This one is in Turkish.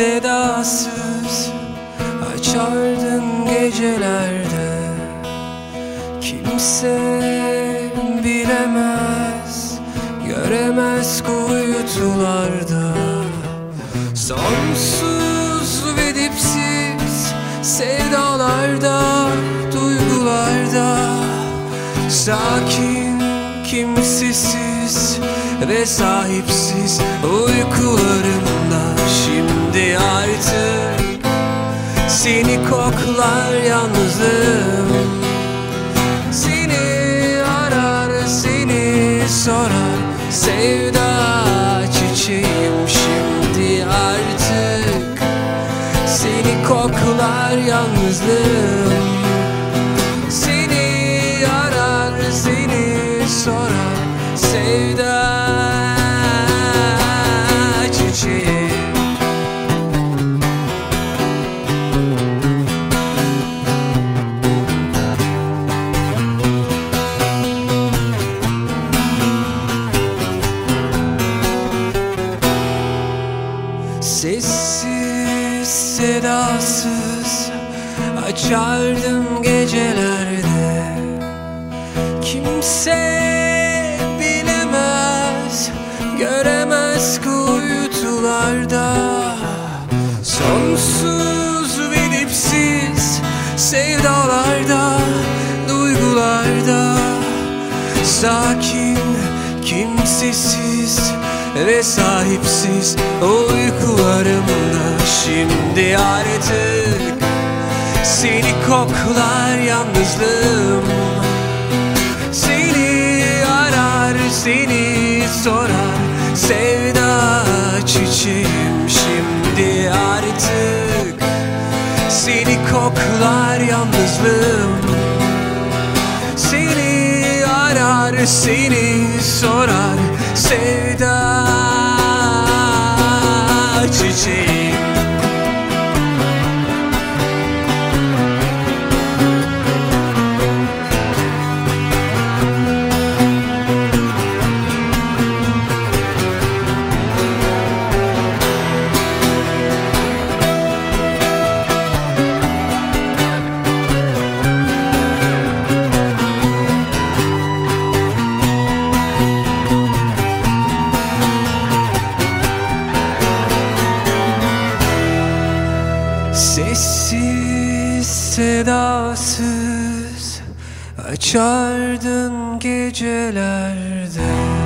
Sedasız Açardın gecelerde. Kimse bilemez Göremez kuytularda. Sonsuz ve dipsiz Sevdalarda Duygularda. Sakin kimsesiz ve sahipsiz uykularımda şimdi artık seni koklar yalnızlığım. Seni arar seni sorar. Sevda çiçeğim şimdi artık seni koklar yalnızlığım. Seni arar seni sorar. Sevda Sessiz sedasız açardım gecelerde. Kimse bilemez göremez kuytularda. Sonsuz ve dipsiz sevdalarda duygularda. Sakin kimsesiz ve sahipsiz uykularımda şimdi artık seni koklar yalnızlığım. Seni arar seni sorar sevda çiçeğim. Şimdi artık Seni koklar yalnızlığım. Seni arar seni sorar sevda çiçeğim Sessiz sedasız açardın gecelerde